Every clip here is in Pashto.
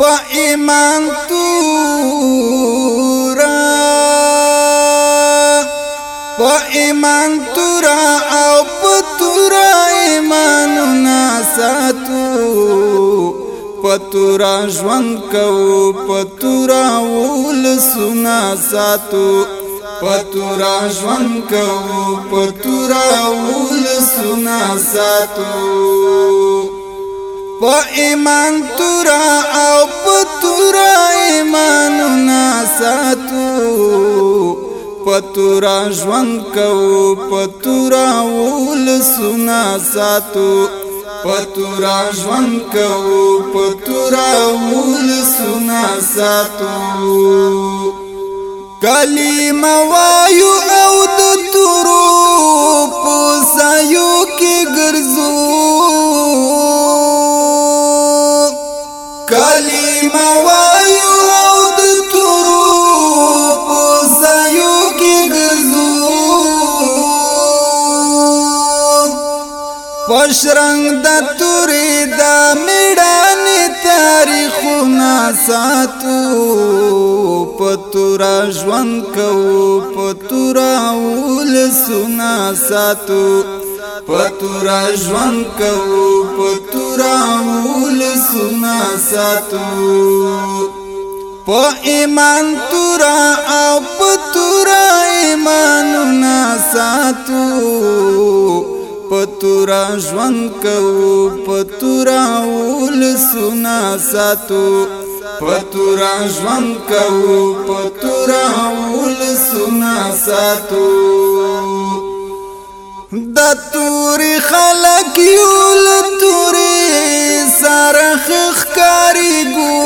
په ایمان تورا په ایمان تورا او په تورا ایمان ناساتو پتورا ژوند کو پتورا ول سنا ساتو پتورا ژوند کو پتورا ول سنا ساتو په ایمان تورا او په تورا ایمان نا ساتو پتورا ژوند کو پتورا ول سنا ساتو پتورا ژوند کو پتورا ول سنا ساتو کلمه وایو خوش رنگ د توري د میړانې تاریخونه ساتو پتورا ژوند کو پتورا ول سنا ساتو پتورا ژوند کو پتورا ول سنا ساتو په ایمان تورا او پتورا ایمانونه ساتو پتورا ژوند کوو پتورا ول سنا ساتو پتورا ژوند کوو پتورا ول سنا ساتو د توري خلک یو ل توري سرخ خکاری ګو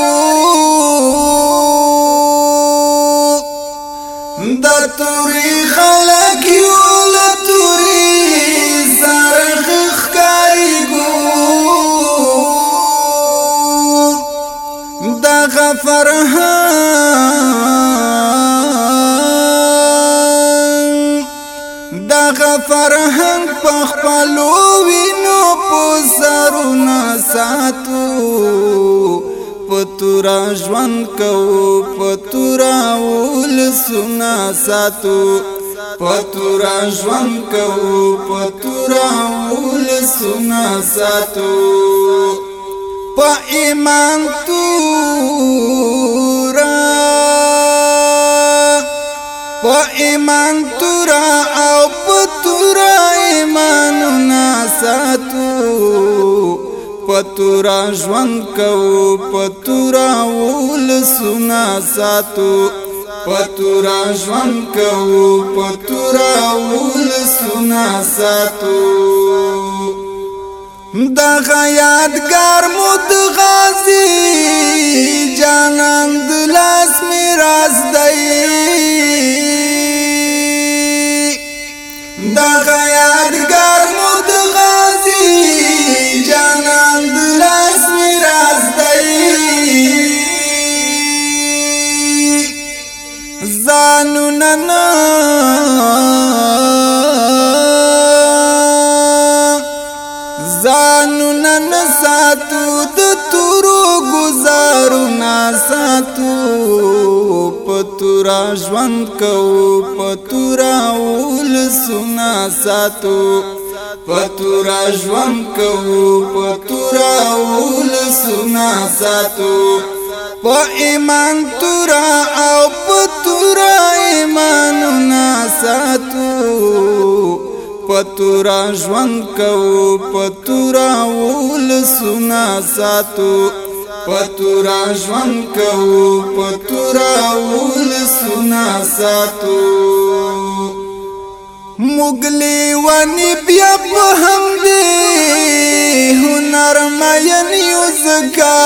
د توري خپلو وینو پسرونه ساتو پتورا ژوند کو پتورا ول سنا ساتو پتورا ژوند کو پتورا ول سنا ساتو په ایمان تورا په ایمان تورا او پت څومره ایمانونه ساتو پتورا ژوند کو پتورا ول سنا ساتو پتورا ژوند کو پتورا ول سنا ساتو دا غیادگار مد غازی جانان دلاس ځانونه نه ځانونه نه ساتو د تورو گزارو نه ساتو پتورا ژوند کو پتورا ول سنا ساتو پتورا ژوند کو پتورا ول سنا ساتو په ایمان تورا او پتورا ژوند کوو پتورا ول سنا ساتو پتورا ژوند کوو پتورا ول سنا ساتو مغلی ونی بیا په هم دی هنر مې نیو زکا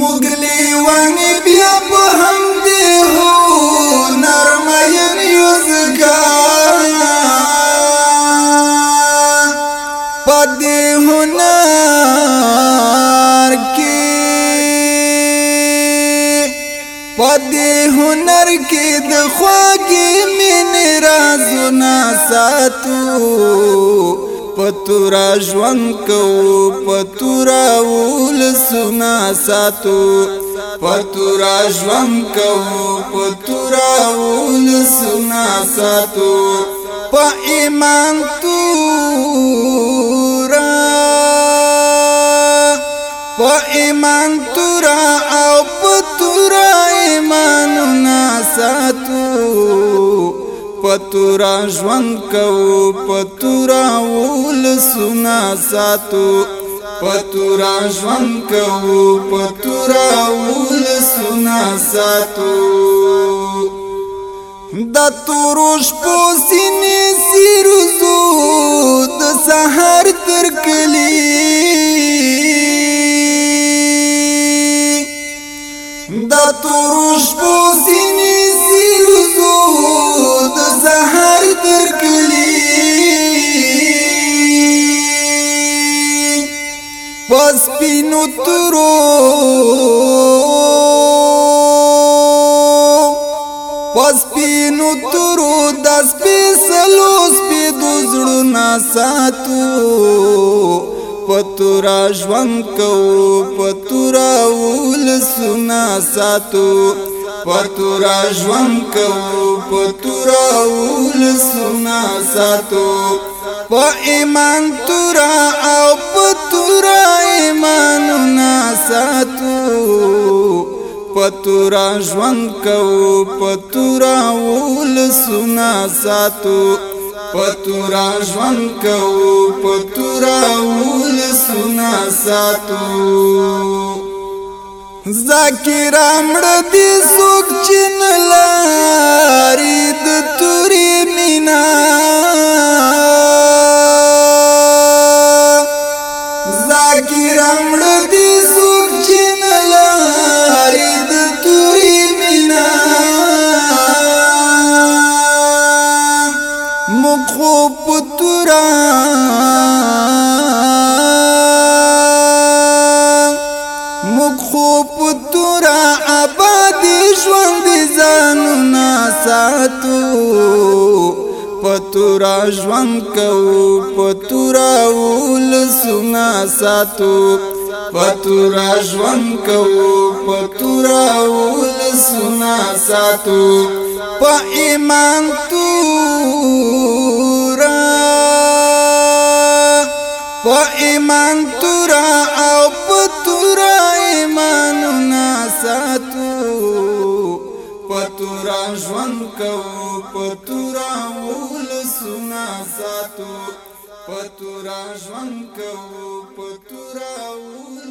مغلی ونی بیا په هم پدې هنر کې د خواږه مين رازونه ساتو پتورا ژوند کو پتورا ول سنا ساتو پتورا ژوند کو پتورا ول سنا ساتو په ایمان تورا په ایمان تورا پتورا ژوند کوو پتورا ول سنا ساتو پتورا ژوند کوو پتورا ول سنا ساتو د توروش پوسینې سیروزو د سحر تر کلی د توروش پوسینې سپینو ترو پس پینو ترو د سپیسلو سپی دوزړو نا ساتو پتورا ژوند کو پتورا ول سنا ساتو پتورا ژوند کو پتورا ول سنا ساتو په ایمان تورا او په تورا ایمان ناساتو پتورا ژوند کو پتورا ول سنا ساتو پتورا ژوند کو پتورا ول سنا ساتو ذکر امر دي سوک چن لاري د توري مینا دي ژوند ځانونه ساتو پتورا ژوند کو پتورا ول سنا ساتو پتورا ژوند کو پتورا ول سنا ساتو په ایمان تورا په ایمان تورا پتورا ژوند کوو پتورا ول سنا ساتو پتورا ژوند کوو پتورا ول